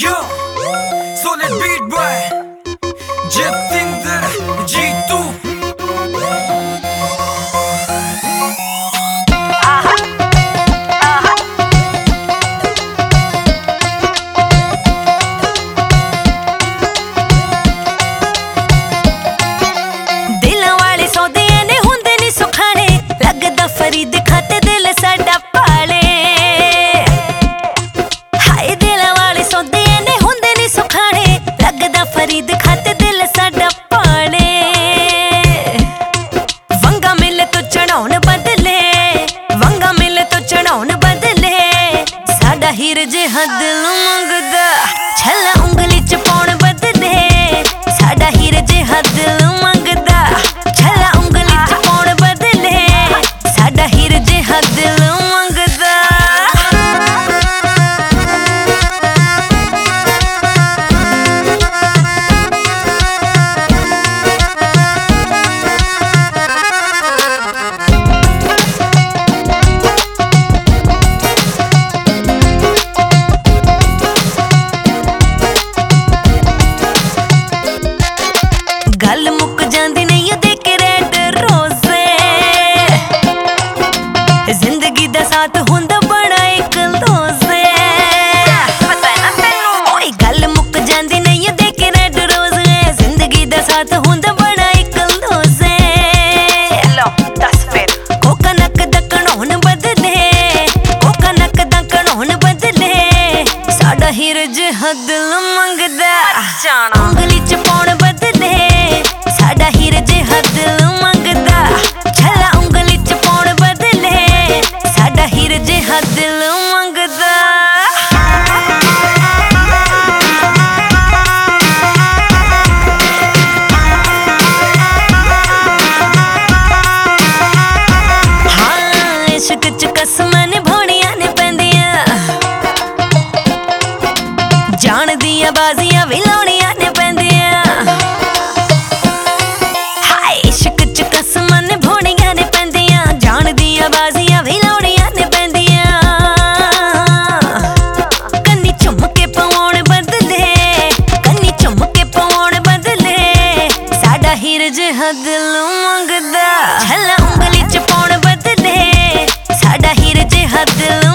Yo, so let's beat, boy. Jeffy. ਸਾਡਾ ਹੀਰ ਜਿਹਾ ਦਿਲ ਮੰਗਦਾ। ਛੱਲਾ ਉਂਗਲੀ ਚ ਪਾਉਣ ਬਦਲੇ ਸਾਡਾ ਹੀਰ ਜਿਹਾ ਦਿਲ ਗੱਲ ਮੁੱਕ ਜਾਂਦੀ ਨਹੀਂ ਉਹ ਦੇਖ ਰੈਡ ਰੋਜ਼ੇ। ਜ਼ਿੰਦਗੀ ਦਾ ਸਾਥ ਹੁੰਦਾ ਬੜਾ ਇੱਕ ਲੋਜ਼ੇ। ਪਤਾ ਨਾ ਤੈਨੂੰ ਓਏ ਗੱਲ ਮੁੱਕ ਜਾਂਦੀ ਨਹੀਂ ਉਹ ਦੇਖ ਰੈਡ ਰੋਜ਼ੇ। ਜ਼ਿੰਦਗੀ ਦਾ ਸਾਥ ਹੁੰਦਾ ਬੜਾ ਇੱਕ ਲੋਜ਼ੇ। ਲੋ ਦੱਸ ਫਿਰ, ਉਹ ਕਨਕ ਦਾ ਕਣਾਉਣ ਬਦਲੇ। ਉਹ ਕਨਕ ਦਾ ਕਣਾਉਣ ਬਦਲੇ। ਸਾਡਾ ਹੀਰ ਜਿਹਾ ਹੀਰ ਦਿਲ ਮੰਗਦਾ। ਹਾਂ ਇਸ਼ਕ ਚ ਕਸਮਾਂ ਨਿਭਾਉਣੀਆਂ ਜਿਹਾ ਦਿਲ ਮੰਗਦਾ। ਛੱਲਾ ਉਂਗਲੀ ਚ ਪਾਉਣ ਬਦਦੇ ਸਾਡਾ ਹੀਰ ਜਿਹਾ ਦਿਲ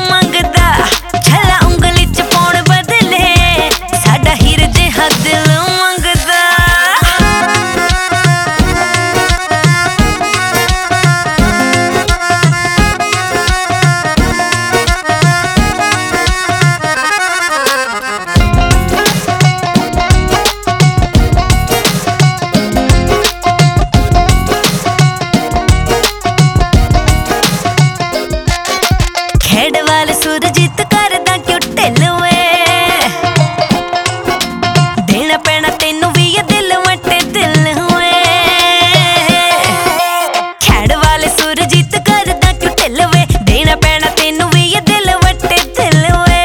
ਜਿੱਤ ਕਰਦਾ ਕਿਉਂ ਢਿੱਲ ਵੇ ਦੇਣਾ ਪੈਣਾ ਤੈਨੂੰ ਵੀ ਇਹ ਦਿਲ ਮੱਟੇ ਦਿਲ ਹੋਏ ਖੜ ਵਾਲੇ ਸੁਰ ਜਿੱਤ ਕਰਦਾ ਕਿਉਂ ਢਿੱਲ ਵੇ ਦੇਣਾ ਪੈਣਾ ਤੈਨੂੰ ਵੀ ਇਹ ਦਿਲ ਮੱਟੇ ਦਿਲ ਹੋਏ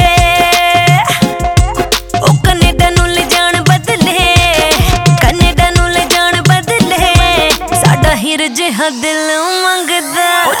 ਉਹ ਕੈਨੇਡਾ ਨੂੰ ਲੈ ਜਾਣ ਬਦਲੇ, ਕੈਨੇਡਾ ਨੂੰ ਲੈ ਜਾਣ ਬਦਲੇ, ਸਾਡਾ ਹਿਰ ਜਿਹਾ ਦਿਲ ਮੰਗਦਾ। ਉਹ